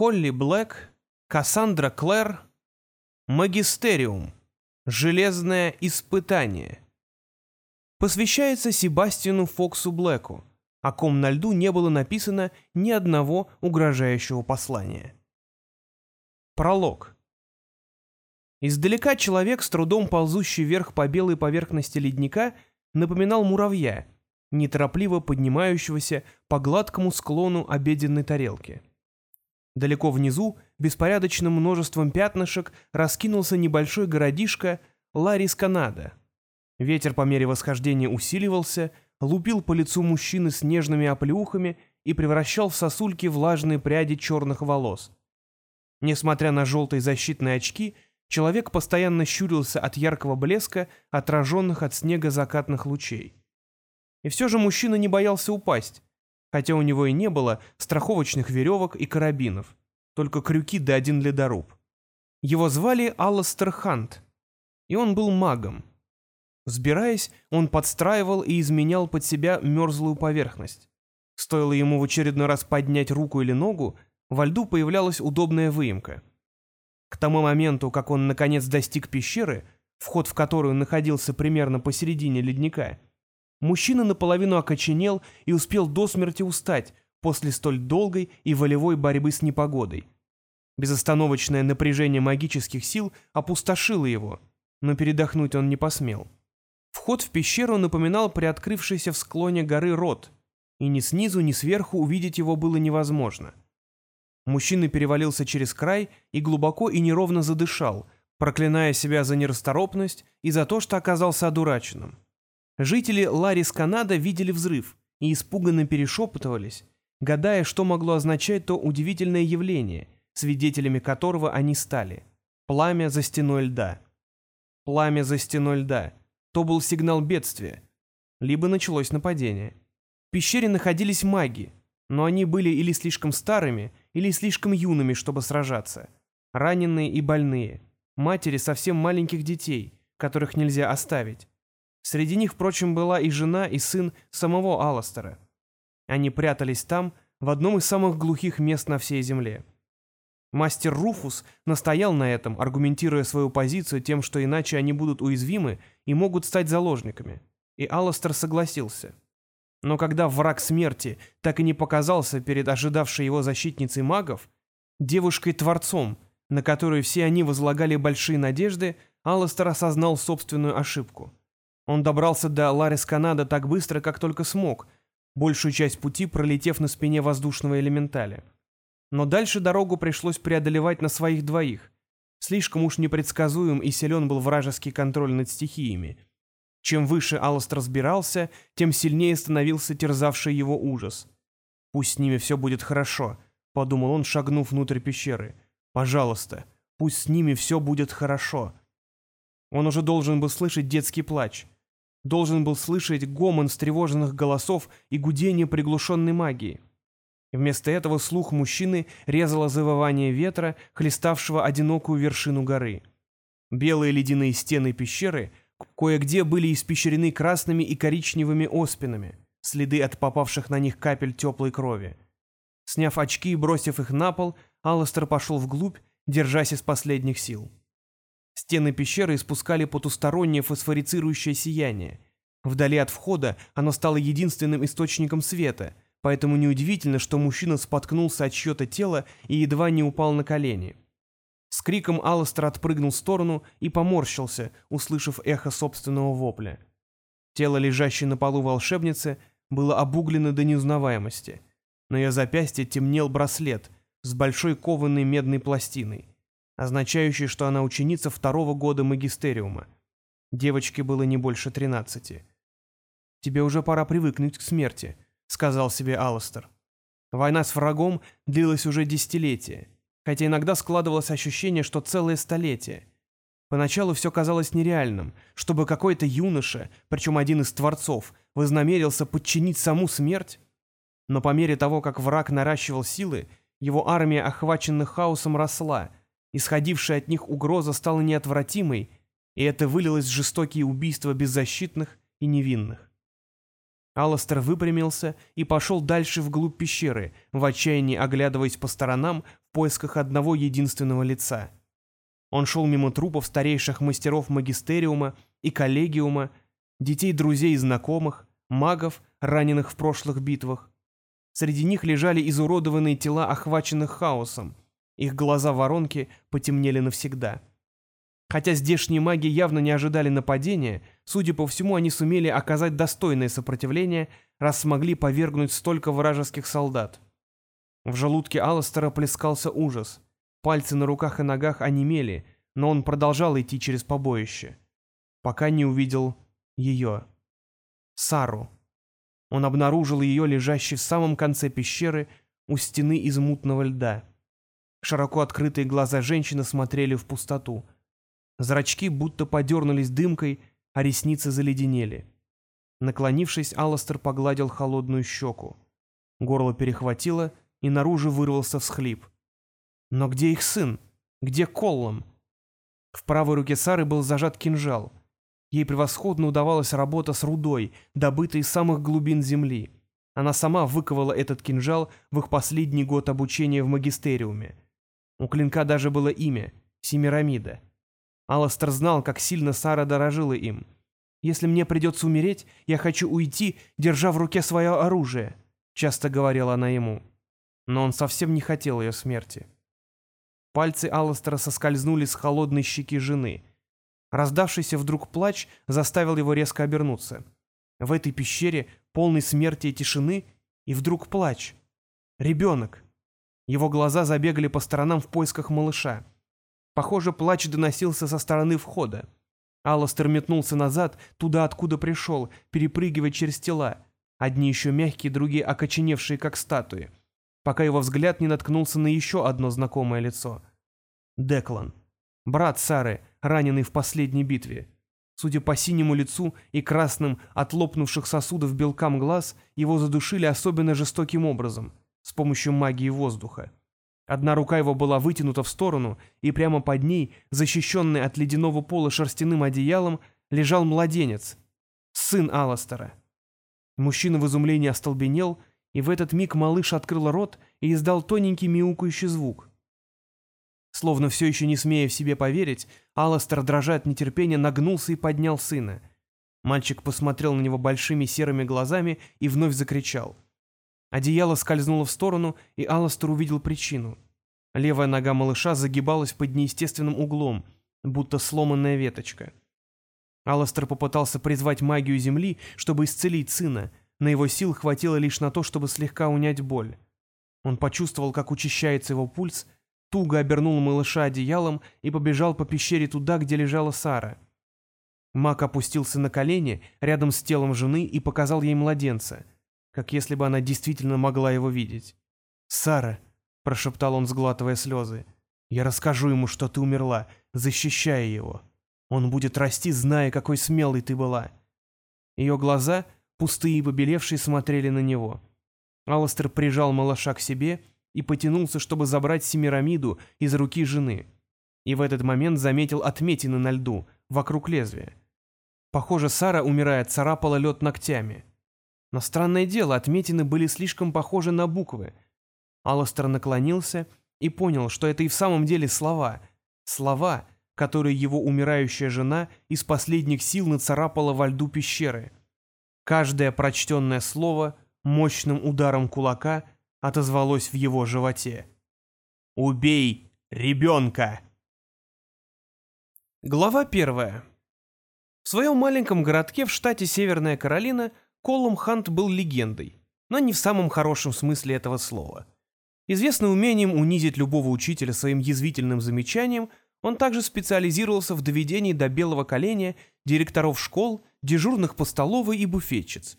Холли Блэк, Кассандра Клэр, Магистериум. Железное испытание. Посвящается Себастьяну Фоксу Блэку, о ком на льду не было написано ни одного угрожающего послания. Пролог. Издалека человек, с трудом ползущий вверх по белой поверхности ледника, напоминал муравья, неторопливо поднимающегося по гладкому склону обеденной тарелки. Далеко внизу, беспорядочным множеством пятнышек, раскинулся небольшой городишко Ларис Канада. Ветер по мере восхождения усиливался, лупил по лицу мужчины с нежными оплеухами и превращал в сосульки влажные пряди черных волос. Несмотря на желтые защитные очки, человек постоянно щурился от яркого блеска, отраженных от снега закатных лучей. И все же мужчина не боялся упасть, хотя у него и не было страховочных веревок и карабинов, только крюки да один ледоруб. Его звали Алластер Хант, и он был магом. Сбираясь, он подстраивал и изменял под себя мерзлую поверхность. Стоило ему в очередной раз поднять руку или ногу, во льду появлялась удобная выемка. К тому моменту, как он наконец достиг пещеры, вход в которую находился примерно посередине ледника, Мужчина наполовину окоченел и успел до смерти устать после столь долгой и волевой борьбы с непогодой. Безостановочное напряжение магических сил опустошило его, но передохнуть он не посмел. Вход в пещеру напоминал приоткрывшийся в склоне горы рот, и ни снизу, ни сверху увидеть его было невозможно. Мужчина перевалился через край и глубоко и неровно задышал, проклиная себя за нерасторопность и за то, что оказался одураченным. Жители Ларис Канада видели взрыв и испуганно перешепотывались, гадая, что могло означать то удивительное явление, свидетелями которого они стали. Пламя за стеной льда. Пламя за стеной льда. То был сигнал бедствия. Либо началось нападение. В пещере находились маги, но они были или слишком старыми, или слишком юными, чтобы сражаться. Раненые и больные. Матери совсем маленьких детей, которых нельзя оставить. Среди них, впрочем, была и жена, и сын самого Алластера. Они прятались там, в одном из самых глухих мест на всей земле. Мастер Руфус настоял на этом, аргументируя свою позицию тем, что иначе они будут уязвимы и могут стать заложниками. И Алластер согласился. Но когда враг смерти так и не показался перед ожидавшей его защитницей магов, девушкой-творцом, на которую все они возлагали большие надежды, Алластер осознал собственную ошибку. Он добрался до Ларис-Канада так быстро, как только смог, большую часть пути пролетев на спине воздушного элементаля. Но дальше дорогу пришлось преодолевать на своих двоих. Слишком уж непредсказуем и силен был вражеский контроль над стихиями. Чем выше Алласт разбирался, тем сильнее становился терзавший его ужас. «Пусть с ними все будет хорошо», — подумал он, шагнув внутрь пещеры. «Пожалуйста, пусть с ними все будет хорошо». Он уже должен был слышать детский плач должен был слышать гомон встревоженных голосов и гудение приглушенной магии. Вместо этого слух мужчины резало завывание ветра, хлеставшего одинокую вершину горы. Белые ледяные стены пещеры кое-где были испещрены красными и коричневыми оспинами, следы от попавших на них капель теплой крови. Сняв очки и бросив их на пол, Алластер пошел вглубь, держась из последних сил. Стены пещеры испускали потустороннее фосфорицирующее сияние. Вдали от входа оно стало единственным источником света, поэтому неудивительно, что мужчина споткнулся от чье-то тело и едва не упал на колени. С криком Алластер отпрыгнул в сторону и поморщился, услышав эхо собственного вопля. Тело, лежащее на полу волшебницы, было обуглено до неузнаваемости. На ее запястье темнел браслет с большой кованой медной пластиной означающий, что она ученица второго года магистериума. Девочке было не больше тринадцати. «Тебе уже пора привыкнуть к смерти», — сказал себе Алластер. Война с врагом длилась уже десятилетия, хотя иногда складывалось ощущение, что целое столетие. Поначалу все казалось нереальным, чтобы какой-то юноша, причем один из творцов, вознамерился подчинить саму смерть. Но по мере того, как враг наращивал силы, его армия, охваченная хаосом, росла — Исходившая от них угроза стала неотвратимой, и это вылилось в жестокие убийства беззащитных и невинных. Алластер выпрямился и пошел дальше вглубь пещеры, в отчаянии оглядываясь по сторонам в поисках одного единственного лица. Он шел мимо трупов старейших мастеров магистериума и коллегиума, детей друзей и знакомых, магов, раненых в прошлых битвах. Среди них лежали изуродованные тела охваченных хаосом. Их глаза воронки потемнели навсегда. Хотя здешние маги явно не ожидали нападения, судя по всему, они сумели оказать достойное сопротивление, раз смогли повергнуть столько вражеских солдат. В желудке Алластера плескался ужас. Пальцы на руках и ногах онемели, но он продолжал идти через побоище. Пока не увидел ее. Сару. Он обнаружил ее лежащей в самом конце пещеры у стены из мутного льда. Широко открытые глаза женщины смотрели в пустоту — Зрачки будто подернулись дымкой, а ресницы заледенели. Наклонившись, Алластер погладил холодную щеку. Горло перехватило, и наружу вырвался всхлип. Но где их сын? Где Коллом? В правой руке Сары был зажат кинжал. Ей превосходно удавалась работа с рудой, добытой из самых глубин земли. Она сама выковала этот кинжал в их последний год обучения в магистериуме. У клинка даже было имя — Семирамида. Алластер знал, как сильно Сара дорожила им. «Если мне придется умереть, я хочу уйти, держа в руке свое оружие», — часто говорила она ему. Но он совсем не хотел ее смерти. Пальцы Алластера соскользнули с холодной щеки жены. Раздавшийся вдруг плач заставил его резко обернуться. В этой пещере, полной смерти и тишины, и вдруг плач. Ребенок. Его глаза забегали по сторонам в поисках малыша. Похоже, плач доносился со стороны входа. Алластер метнулся назад, туда, откуда пришел, перепрыгивая через тела. Одни еще мягкие, другие окоченевшие, как статуи. Пока его взгляд не наткнулся на еще одно знакомое лицо. Деклан. Брат Сары, раненый в последней битве. Судя по синему лицу и красным от лопнувших сосудов белкам глаз, его задушили особенно жестоким образом, с помощью магии воздуха. Одна рука его была вытянута в сторону, и прямо под ней, защищенный от ледяного пола шерстяным одеялом, лежал младенец, сын Аластера. Мужчина в изумлении остолбенел, и в этот миг малыш открыл рот и издал тоненький мяукающий звук. Словно все еще не смея в себе поверить, Аластер, дрожа от нетерпения, нагнулся и поднял сына. Мальчик посмотрел на него большими серыми глазами и вновь закричал — Одеяло скользнуло в сторону, и Алластер увидел причину. Левая нога малыша загибалась под неестественным углом, будто сломанная веточка. Алластер попытался призвать магию Земли, чтобы исцелить сына, но его сил хватило лишь на то, чтобы слегка унять боль. Он почувствовал, как учащается его пульс, туго обернул малыша одеялом и побежал по пещере туда, где лежала Сара. Мак опустился на колени рядом с телом жены и показал ей младенца — как если бы она действительно могла его видеть. «Сара», — прошептал он, сглатывая слезы, — «я расскажу ему, что ты умерла, защищая его. Он будет расти, зная, какой смелой ты была». Ее глаза, пустые и побелевшие, смотрели на него. Алластер прижал малыша к себе и потянулся, чтобы забрать Семирамиду из руки жены. И в этот момент заметил отметины на льду, вокруг лезвия. Похоже, Сара, умирая, царапала лед ногтями. Но странное дело, отметины были слишком похожи на буквы. Алластер наклонился и понял, что это и в самом деле слова. Слова, которые его умирающая жена из последних сил нацарапала во льду пещеры. Каждое прочтенное слово мощным ударом кулака отозвалось в его животе. «Убей ребенка!» Глава первая. В своем маленьком городке в штате Северная Каролина Колум Хант был легендой, но не в самом хорошем смысле этого слова. Известный умением унизить любого учителя своим язвительным замечанием, он также специализировался в доведении до белого коленя директоров школ, дежурных по столовой и буфетчиц.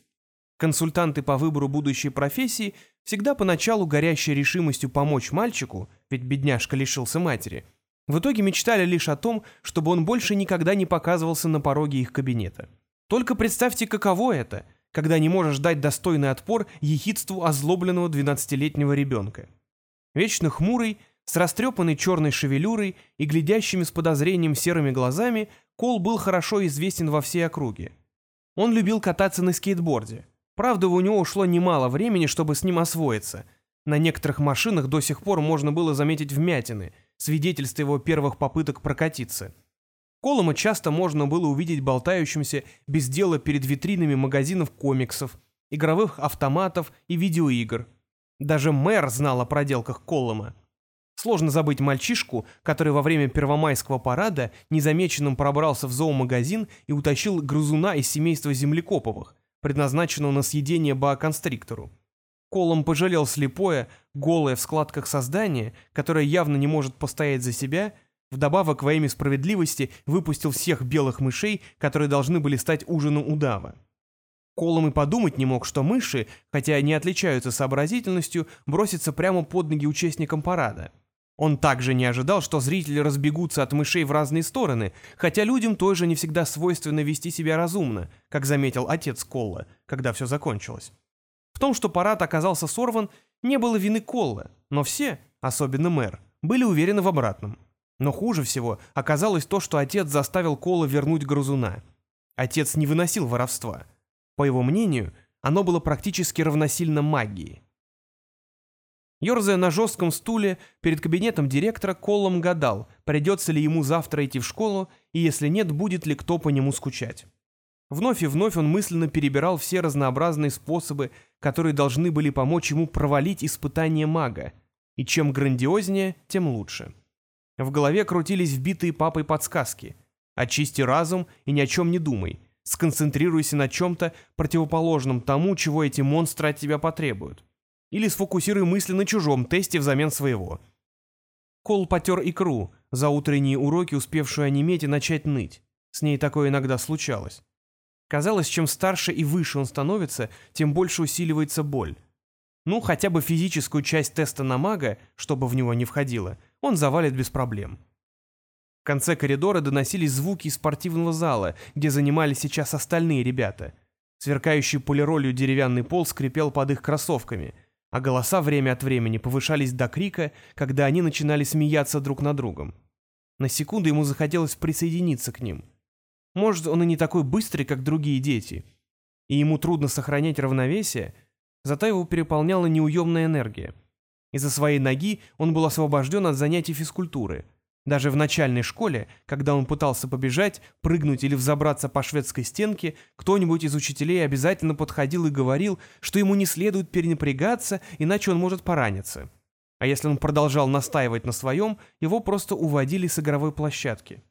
Консультанты по выбору будущей профессии, всегда поначалу горящей решимостью помочь мальчику, ведь бедняжка лишился матери, в итоге мечтали лишь о том, чтобы он больше никогда не показывался на пороге их кабинета. Только представьте, каково это — когда не можешь дать достойный отпор ехидству озлобленного 12-летнего ребенка. Вечно хмурый, с растрепанной черной шевелюрой и глядящими с подозрением серыми глазами, Кол был хорошо известен во всей округе. Он любил кататься на скейтборде. Правда, у него ушло немало времени, чтобы с ним освоиться. На некоторых машинах до сих пор можно было заметить вмятины, свидетельство его первых попыток прокатиться. Колома часто можно было увидеть болтающимся без дела перед витринами магазинов комиксов, игровых автоматов и видеоигр. Даже мэр знал о проделках Колома. Сложно забыть мальчишку, который во время первомайского парада незамеченным пробрался в зоомагазин и утащил грызуна из семейства землекоповых, предназначенного на съедение боаконстриктору. Колом пожалел слепое, голое в складках создание, которое явно не может постоять за себя, вдобавок во имя справедливости выпустил всех белых мышей, которые должны были стать ужином удава. Колом и подумать не мог, что мыши, хотя не отличаются сообразительностью, бросятся прямо под ноги участникам парада. Он также не ожидал, что зрители разбегутся от мышей в разные стороны, хотя людям тоже не всегда свойственно вести себя разумно, как заметил отец Колла, когда все закончилось. В том, что парад оказался сорван, не было вины Колла, но все, особенно мэр, были уверены в обратном. Но хуже всего оказалось то, что отец заставил Колла вернуть грызуна. Отец не выносил воровства. По его мнению, оно было практически равносильно магии. Ёрзая на жестком стуле перед кабинетом директора, Коллом гадал, придется ли ему завтра идти в школу, и если нет, будет ли кто по нему скучать. Вновь и вновь он мысленно перебирал все разнообразные способы, которые должны были помочь ему провалить испытание мага, и чем грандиознее, тем лучше. В голове крутились вбитые папой подсказки. «Очисти разум и ни о чем не думай. Сконцентрируйся на чем-то противоположном тому, чего эти монстры от тебя потребуют. Или сфокусируй мысли на чужом тесте взамен своего. Кол потер икру, за утренние уроки успевшую онеметь и начать ныть. С ней такое иногда случалось. Казалось, чем старше и выше он становится, тем больше усиливается боль. Ну, хотя бы физическую часть теста на мага, чтобы в него не входило, он завалит без проблем. В конце коридора доносились звуки из спортивного зала, где занимались сейчас остальные ребята. Сверкающий полиролью деревянный пол скрипел под их кроссовками — а голоса время от времени повышались до крика, когда они начинали смеяться друг над другом. На секунду ему захотелось присоединиться к ним. Может, он и не такой быстрый, как другие дети, и ему трудно сохранять равновесие, зато его переполняла неуемная энергия. Из-за своей ноги он был освобожден от занятий физкультуры — даже в начальной школе, когда он пытался побежать, прыгнуть или взобраться по шведской стенке, кто-нибудь из учителей обязательно подходил и говорил, что ему не следует перенапрягаться, иначе он может пораниться. А если он продолжал настаивать на своем, его просто уводили с игровой площадки.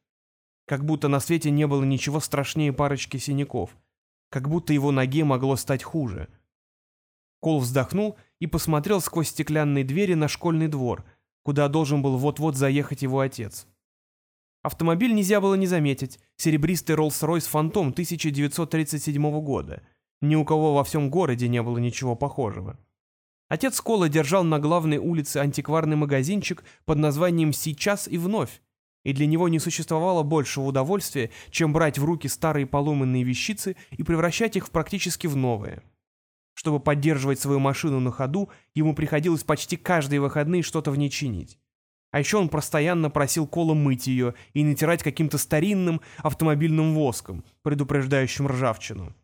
Как будто на свете не было ничего страшнее парочки синяков. Как будто его ноге могло стать хуже. Кол вздохнул и посмотрел сквозь стеклянные двери на школьный двор — куда должен был вот-вот заехать его отец. Автомобиль нельзя было не заметить. Серебристый Роллс-Ройс Фантом 1937 года. Ни у кого во всем городе не было ничего похожего. Отец Кола держал на главной улице антикварный магазинчик под названием «Сейчас и вновь», и для него не существовало большего удовольствия, чем брать в руки старые поломанные вещицы и превращать их практически в новые. Чтобы поддерживать свою машину на ходу, ему приходилось почти каждые выходные что-то в ней чинить. А еще он постоянно просил Кола мыть ее и натирать каким-то старинным автомобильным воском, предупреждающим ржавчину.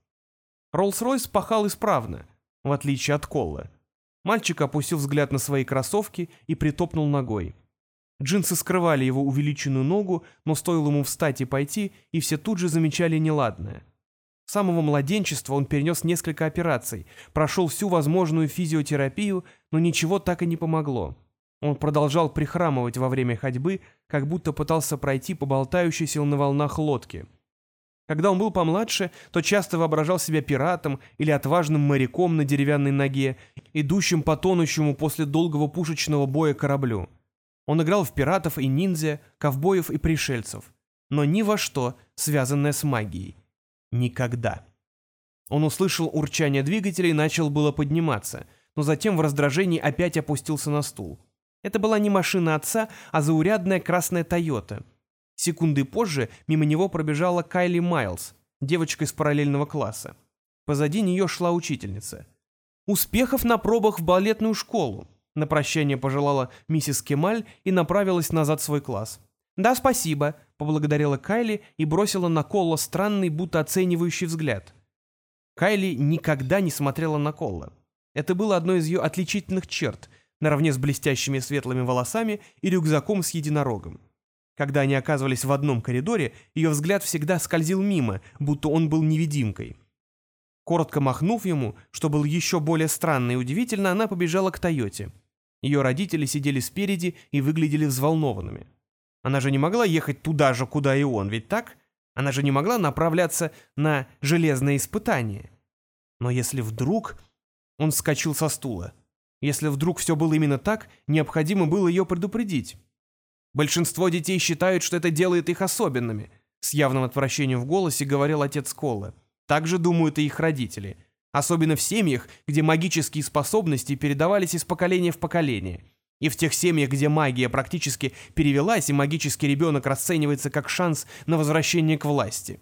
Роллс-Ройс пахал исправно, в отличие от Колла. Мальчик опустил взгляд на свои кроссовки и притопнул ногой. Джинсы скрывали его увеличенную ногу, но стоило ему встать и пойти, и все тут же замечали неладное — с самого младенчества он перенес несколько операций, прошел всю возможную физиотерапию, но ничего так и не помогло. Он продолжал прихрамывать во время ходьбы, как будто пытался пройти по болтающейся на волнах лодке. Когда он был помладше, то часто воображал себя пиратом или отважным моряком на деревянной ноге, идущим по тонущему после долгого пушечного боя кораблю. Он играл в пиратов и ниндзя, ковбоев и пришельцев, но ни во что, связанное с магией. Никогда. Он услышал урчание двигателя и начал было подниматься, но затем в раздражении опять опустился на стул. Это была не машина отца, а заурядная красная «Тойота». Секунды позже мимо него пробежала Кайли Майлз, девочка из параллельного класса. Позади нее шла учительница. «Успехов на пробах в балетную школу!» На прощание пожелала миссис Кемаль и направилась назад в свой класс. «Да, спасибо», — поблагодарила Кайли и бросила на Колла странный, будто оценивающий взгляд. Кайли никогда не смотрела на Колла. Это было одной из ее отличительных черт, наравне с блестящими светлыми волосами и рюкзаком с единорогом. Когда они оказывались в одном коридоре, ее взгляд всегда скользил мимо, будто он был невидимкой. Коротко махнув ему, что было еще более странно и удивительно, она побежала к Тойоте. Ее родители сидели спереди и выглядели взволнованными. Она же не могла ехать туда же, куда и он, ведь так? Она же не могла направляться на железное испытание. Но если вдруг... Он вскочил со стула. Если вдруг все было именно так, необходимо было ее предупредить. Большинство детей считают, что это делает их особенными, с явным отвращением в голосе говорил отец Колы. Так же думают и их родители. Особенно в семьях, где магические способности передавались из поколения в поколение. И в тех семьях, где магия практически перевелась, и магический ребенок расценивается как шанс на возвращение к власти.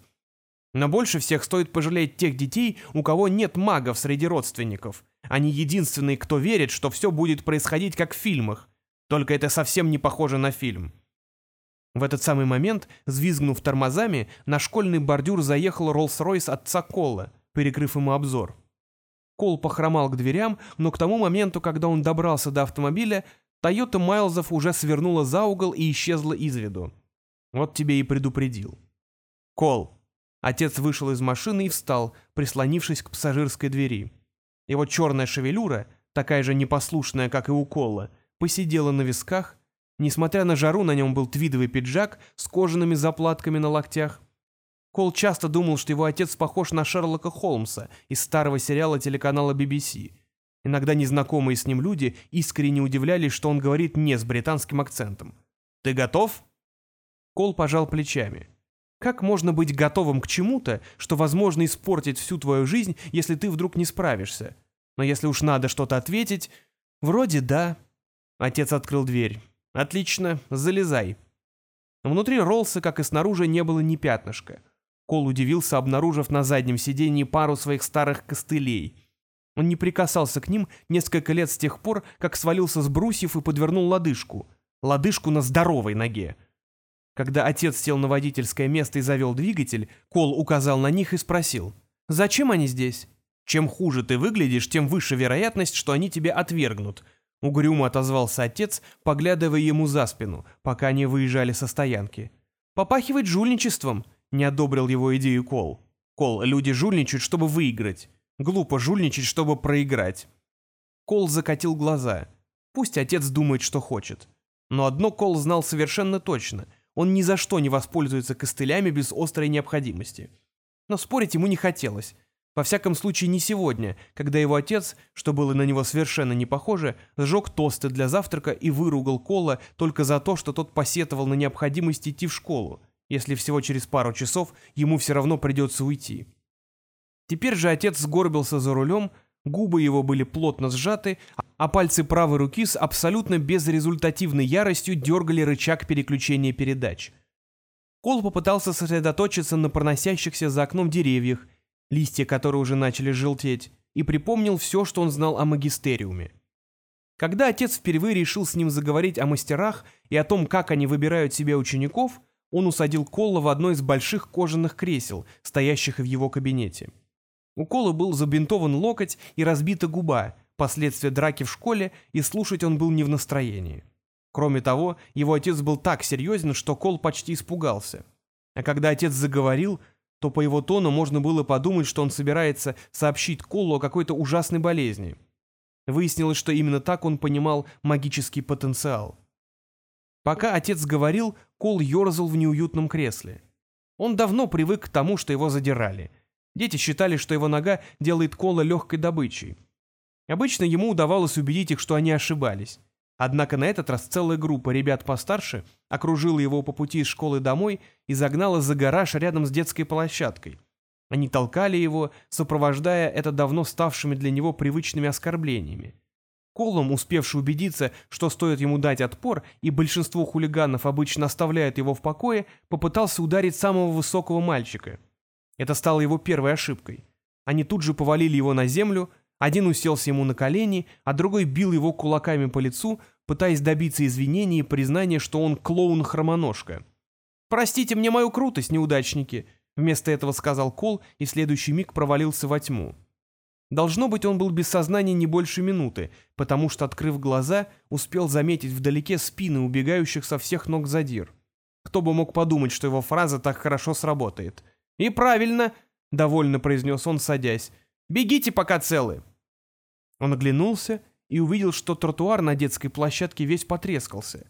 Но больше всех стоит пожалеть тех детей, у кого нет магов среди родственников. Они единственные, кто верит, что все будет происходить как в фильмах. Только это совсем не похоже на фильм. В этот самый момент, взвизгнув тормозами, на школьный бордюр заехал Роллс-Ройс отца Колла, перекрыв ему обзор. Кол похромал к дверям, но к тому моменту, когда он добрался до автомобиля, Тойота Майлзов уже свернула за угол и исчезла из виду. Вот тебе и предупредил. Кол. Отец вышел из машины и встал, прислонившись к пассажирской двери. Его черная шевелюра, такая же непослушная, как и у Кола, посидела на висках, Несмотря на жару, на нем был твидовый пиджак с кожаными заплатками на локтях. Кол часто думал, что его отец похож на Шерлока Холмса из старого сериала телеканала BBC. Иногда незнакомые с ним люди искренне удивлялись, что он говорит не с британским акцентом. «Ты готов?» Кол пожал плечами. «Как можно быть готовым к чему-то, что возможно испортить всю твою жизнь, если ты вдруг не справишься? Но если уж надо что-то ответить, вроде да». Отец открыл дверь. «Отлично, залезай». Внутри Роллса, как и снаружи, не было ни пятнышка. Кол удивился, обнаружив на заднем сиденье пару своих старых костылей. Он не прикасался к ним несколько лет с тех пор, как свалился с брусьев и подвернул лодыжку. Лодыжку на здоровой ноге. Когда отец сел на водительское место и завел двигатель, Кол указал на них и спросил, «Зачем они здесь?» «Чем хуже ты выглядишь, тем выше вероятность, что они тебя отвергнут», Угрюмо отозвался отец, поглядывая ему за спину, пока они выезжали со стоянки. «Попахивает жульничеством», — не одобрил его идею Кол. «Кол, люди жульничают, чтобы выиграть. Глупо жульничать, чтобы проиграть». Кол закатил глаза. Пусть отец думает, что хочет. Но одно Кол знал совершенно точно. Он ни за что не воспользуется костылями без острой необходимости. Но спорить ему не хотелось. Во всяком случае, не сегодня, когда его отец, что было на него совершенно не похоже, сжег тосты для завтрака и выругал Кола только за то, что тот посетовал на необходимость идти в школу, если всего через пару часов ему все равно придется уйти. Теперь же отец сгорбился за рулем, губы его были плотно сжаты, а пальцы правой руки с абсолютно безрезультативной яростью дергали рычаг переключения передач. Кол попытался сосредоточиться на проносящихся за окном деревьях, листья которые уже начали желтеть, и припомнил все, что он знал о магистериуме. Когда отец впервые решил с ним заговорить о мастерах и о том, как они выбирают себе учеников, он усадил Колла в одно из больших кожаных кресел, стоящих в его кабинете. У Колла был забинтован локоть и разбита губа, последствия драки в школе, и слушать он был не в настроении. Кроме того, его отец был так серьезен, что Кол почти испугался. А когда отец заговорил, то по его тону можно было подумать, что он собирается сообщить Колу о какой-то ужасной болезни. Выяснилось, что именно так он понимал магический потенциал. Пока отец говорил, Кол ерзал в неуютном кресле. Он давно привык к тому, что его задирали. Дети считали, что его нога делает Кола легкой добычей. Обычно ему удавалось убедить их, что они ошибались. Однако на этот раз целая группа ребят постарше окружила его по пути из школы домой и загнала за гараж рядом с детской площадкой. Они толкали его, сопровождая это давно ставшими для него привычными оскорблениями. Колом, успевший убедиться, что стоит ему дать отпор, и большинство хулиганов обычно оставляют его в покое, попытался ударить самого высокого мальчика. Это стало его первой ошибкой. Они тут же повалили его на землю, один уселся ему на колени, а другой бил его кулаками по лицу, пытаясь добиться извинений и признания, что он клоун-хромоножка. «Простите мне мою крутость, неудачники!» Вместо этого сказал Кол и в следующий миг провалился во тьму. Должно быть, он был без сознания не больше минуты, потому что, открыв глаза, успел заметить вдалеке спины убегающих со всех ног задир. Кто бы мог подумать, что его фраза так хорошо сработает. «И правильно!» — довольно произнес он, садясь. «Бегите, пока целы!» Он оглянулся и увидел, что тротуар на детской площадке весь потрескался.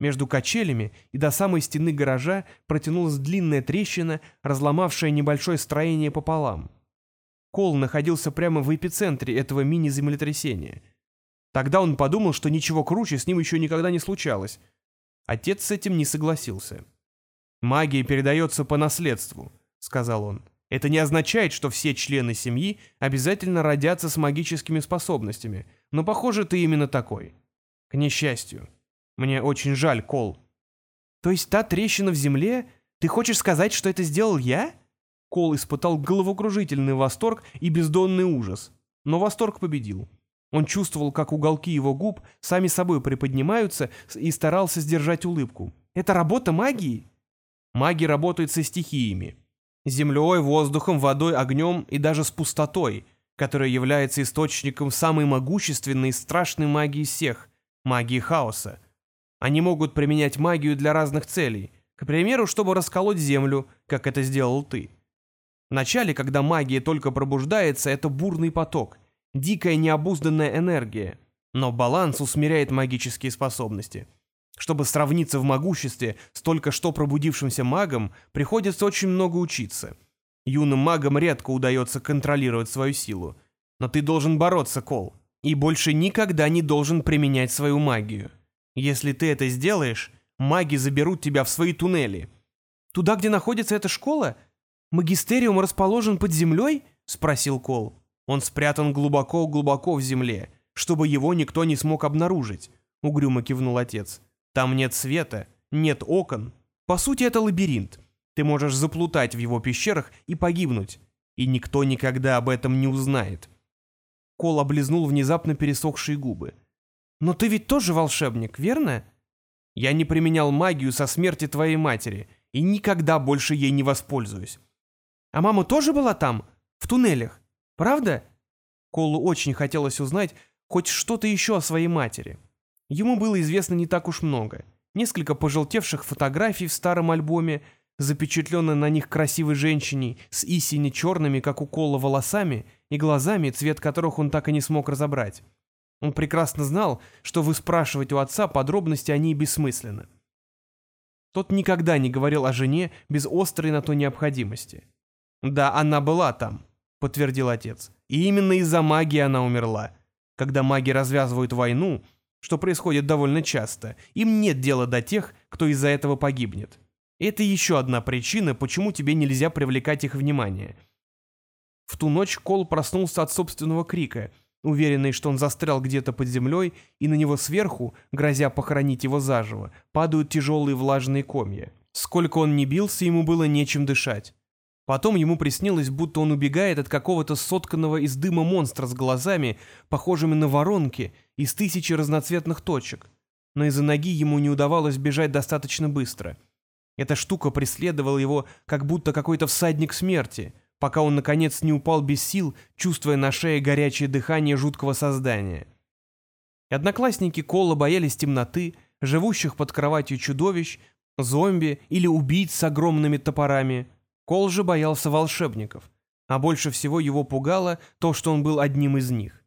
Между качелями и до самой стены гаража протянулась длинная трещина, разломавшая небольшое строение пополам. Кол находился прямо в эпицентре этого мини-землетрясения. Тогда он подумал, что ничего круче с ним еще никогда не случалось. Отец с этим не согласился. «Магия передается по наследству», — сказал он. «Это не означает, что все члены семьи обязательно родятся с магическими способностями, но, похоже, ты именно такой. К несчастью». Мне очень жаль, Кол». «То есть та трещина в земле? Ты хочешь сказать, что это сделал я?» Кол испытал головокружительный восторг и бездонный ужас. Но восторг победил. Он чувствовал, как уголки его губ сами собой приподнимаются и старался сдержать улыбку. «Это работа магии?» Маги работают со стихиями. Землей, воздухом, водой, огнем и даже с пустотой, которая является источником самой могущественной и страшной магии всех — магии хаоса — они могут применять магию для разных целей, к примеру, чтобы расколоть землю, как это сделал ты. Вначале, когда магия только пробуждается, это бурный поток, дикая необузданная энергия, но баланс усмиряет магические способности. Чтобы сравниться в могуществе с только что пробудившимся магом, приходится очень много учиться. Юным магам редко удается контролировать свою силу. Но ты должен бороться, Кол, и больше никогда не должен применять свою магию. Если ты это сделаешь, маги заберут тебя в свои туннели. Туда, где находится эта школа? Магистериум расположен под землей? Спросил Кол. Он спрятан глубоко-глубоко в земле, чтобы его никто не смог обнаружить. Угрюмо кивнул отец. Там нет света, нет окон. По сути, это лабиринт. Ты можешь заплутать в его пещерах и погибнуть. И никто никогда об этом не узнает. Кол облизнул внезапно пересохшие губы. «Но ты ведь тоже волшебник, верно?» «Я не применял магию со смерти твоей матери и никогда больше ей не воспользуюсь». «А мама тоже была там, в туннелях, правда?» Колу очень хотелось узнать хоть что-то еще о своей матери. Ему было известно не так уж много. Несколько пожелтевших фотографий в старом альбоме, запечатленной на них красивой женщине с истине черными, как у Кола, волосами и глазами, цвет которых он так и не смог разобрать. Он прекрасно знал, что вы спрашивать у отца подробности о ней бессмысленно. Тот никогда не говорил о жене без острой на то необходимости. «Да, она была там», — подтвердил отец. «И именно из-за магии она умерла. Когда маги развязывают войну, что происходит довольно часто, им нет дела до тех, кто из-за этого погибнет. Это еще одна причина, почему тебе нельзя привлекать их внимание». В ту ночь Кол проснулся от собственного крика — уверенный, что он застрял где-то под землей, и на него сверху, грозя похоронить его заживо, падают тяжелые влажные комья. Сколько он не бился, ему было нечем дышать. Потом ему приснилось, будто он убегает от какого-то сотканного из дыма монстра с глазами, похожими на воронки, из тысячи разноцветных точек. Но из-за ноги ему не удавалось бежать достаточно быстро. Эта штука преследовала его, как будто какой-то всадник смерти — пока он, наконец, не упал без сил, чувствуя на шее горячее дыхание жуткого создания. Одноклассники Кола боялись темноты, живущих под кроватью чудовищ, зомби или убийц с огромными топорами. Кол же боялся волшебников, а больше всего его пугало то, что он был одним из них.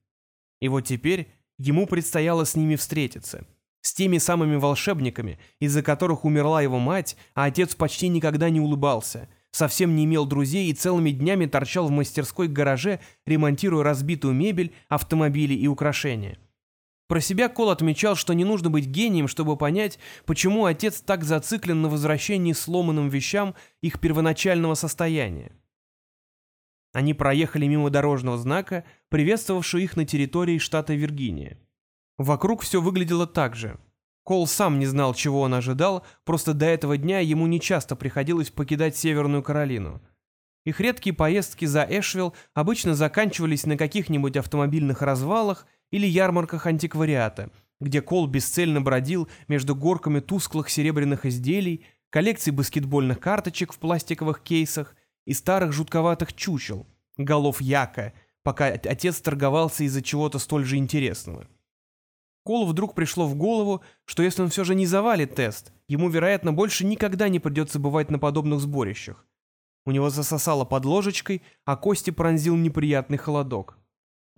И вот теперь ему предстояло с ними встретиться. С теми самыми волшебниками, из-за которых умерла его мать, а отец почти никогда не улыбался – совсем не имел друзей и целыми днями торчал в мастерской гараже, ремонтируя разбитую мебель, автомобили и украшения. Про себя Кол отмечал, что не нужно быть гением, чтобы понять, почему отец так зациклен на возвращении сломанным вещам их первоначального состояния. Они проехали мимо дорожного знака, приветствовавшего их на территории штата Виргиния. Вокруг все выглядело так же – Кол сам не знал, чего он ожидал, просто до этого дня ему нечасто приходилось покидать Северную Каролину. Их редкие поездки за Эшвилл обычно заканчивались на каких-нибудь автомобильных развалах или ярмарках антиквариата, где Кол бесцельно бродил между горками тусклых серебряных изделий, коллекций баскетбольных карточек в пластиковых кейсах и старых жутковатых чучел, голов яка, пока отец торговался из-за чего-то столь же интересного. Колу вдруг пришло в голову, что если он все же не завалит тест, ему, вероятно, больше никогда не придется бывать на подобных сборищах. У него засосало под ложечкой, а кости пронзил неприятный холодок.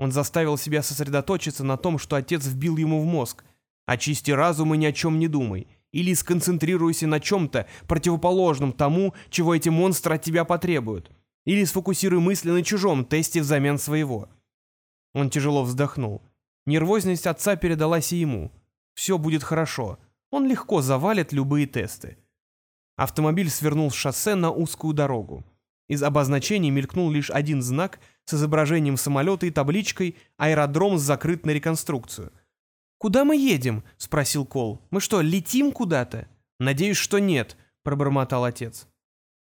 Он заставил себя сосредоточиться на том, что отец вбил ему в мозг. «Очисти разум и ни о чем не думай», или сконцентрируйся на чем-то противоположном тому, чего эти монстры от тебя потребуют, или сфокусируй мысли на чужом тесте взамен своего. Он тяжело вздохнул. Нервозность отца передалась и ему. Все будет хорошо. Он легко завалит любые тесты. Автомобиль свернул с шоссе на узкую дорогу. Из обозначений мелькнул лишь один знак с изображением самолета и табличкой «Аэродром закрыт на реконструкцию». «Куда мы едем?» — спросил Кол. «Мы что, летим куда-то?» «Надеюсь, что нет», — пробормотал отец.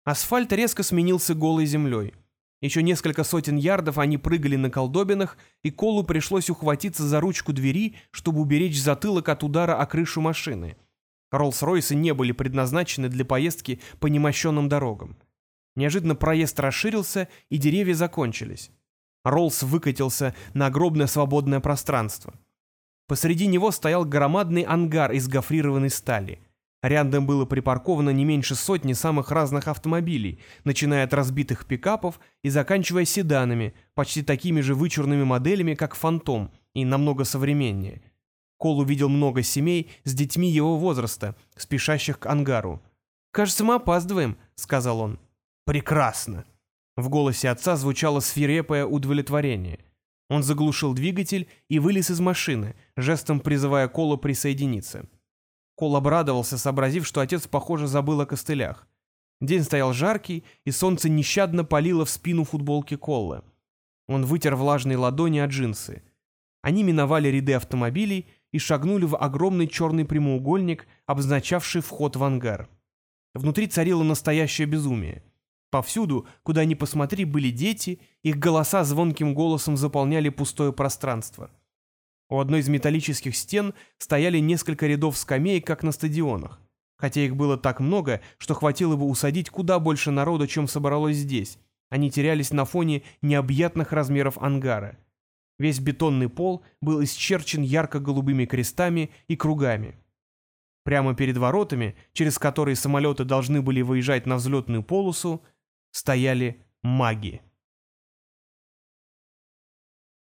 Асфальт резко сменился голой землей. Еще несколько сотен ярдов они прыгали на колдобинах, и Колу пришлось ухватиться за ручку двери, чтобы уберечь затылок от удара о крышу машины. Роллс-Ройсы не были предназначены для поездки по немощенным дорогам. Неожиданно проезд расширился, и деревья закончились. Роллс выкатился на огромное свободное пространство. Посреди него стоял громадный ангар из гофрированной стали. Рядом было припарковано не меньше сотни самых разных автомобилей, начиная от разбитых пикапов и заканчивая седанами, почти такими же вычурными моделями, как «Фантом», и намного современнее. Кол увидел много семей с детьми его возраста, спешащих к ангару. «Кажется, мы опаздываем», — сказал он. «Прекрасно!» В голосе отца звучало свирепое удовлетворение. Он заглушил двигатель и вылез из машины, жестом призывая Кола присоединиться. Кол обрадовался, сообразив, что отец, похоже, забыл о костылях. День стоял жаркий, и солнце нещадно палило в спину футболки Колла. Он вытер влажные ладони от джинсы. Они миновали ряды автомобилей и шагнули в огромный черный прямоугольник, обозначавший вход в ангар. Внутри царило настоящее безумие. Повсюду, куда ни посмотри, были дети, их голоса звонким голосом заполняли пустое пространство. У одной из металлических стен стояли несколько рядов скамеек, как на стадионах. Хотя их было так много, что хватило бы усадить куда больше народа, чем собралось здесь. Они терялись на фоне необъятных размеров ангара. Весь бетонный пол был исчерчен ярко-голубыми крестами и кругами. Прямо перед воротами, через которые самолеты должны были выезжать на взлетную полосу, стояли маги.